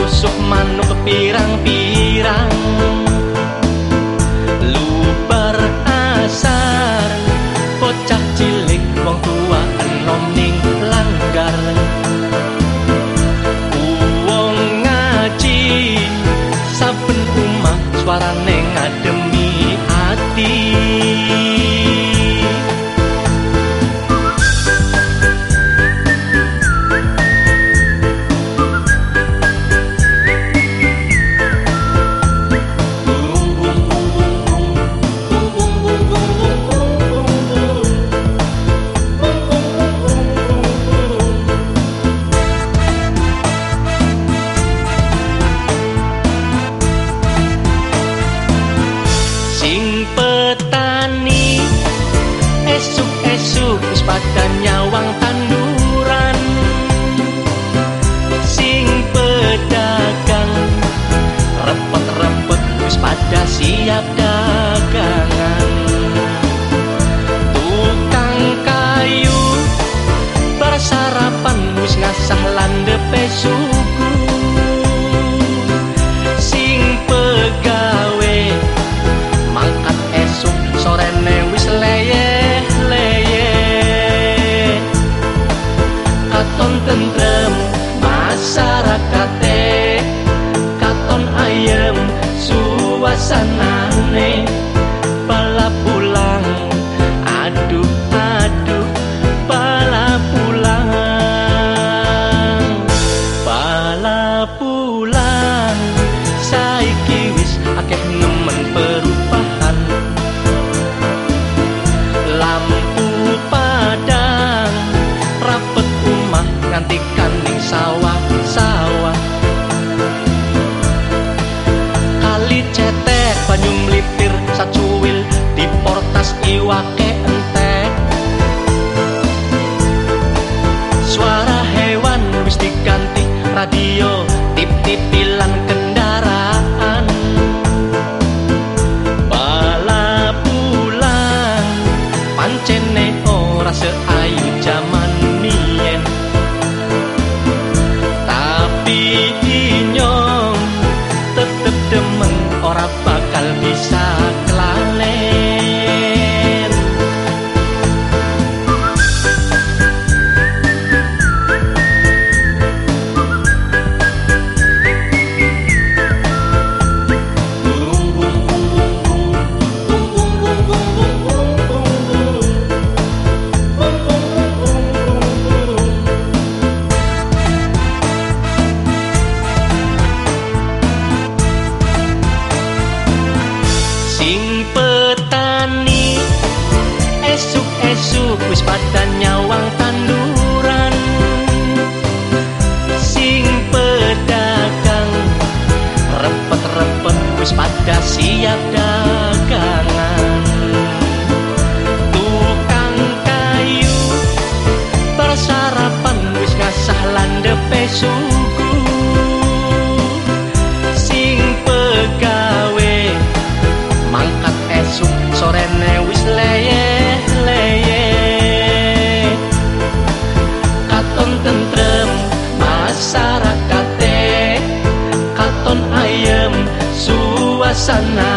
susuk manuk pirang-pirang pada nyawang tanduran. Sing pedagang. Repot-repot wis pada siap dagangan. Tukang kayu bersarapan wis ngasah suasanane bala banyu mlipir sacuwil di portas iwake entek. Suara hewan wis diganti radio tip-tipilan kendaraan. Bala pulang pancene ora seayu jaman Love is. Esuk-esuk wis pada nyawang tanduran. Sing pedagang repet-repet wis pada siap dagangan. Tukang kayu bersarapan wis ngasah landepe suku 真啊！